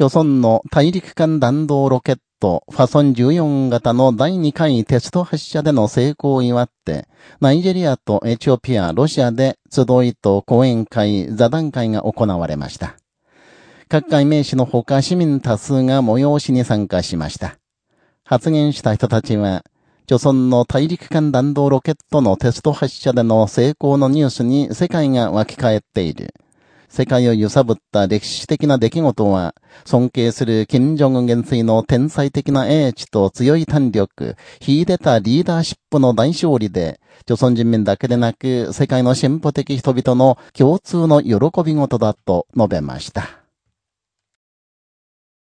朝鮮の大陸間弾道ロケット、ファソン14型の第2回テスト発射での成功を祝って、ナイジェリアとエチオピア、ロシアで集いと講演会、座談会が行われました。各界名士のほか市民多数が催しに参加しました。発言した人たちは、朝鮮の大陸間弾道ロケットのテスト発射での成功のニュースに世界が湧き返っている。世界を揺さぶった歴史的な出来事は、尊敬する金正恩元帥の天才的な英知と強い胆力、秀でたリーダーシップの大勝利で、朝鮮人民だけでなく、世界の進歩的人々の共通の喜び事だと述べました。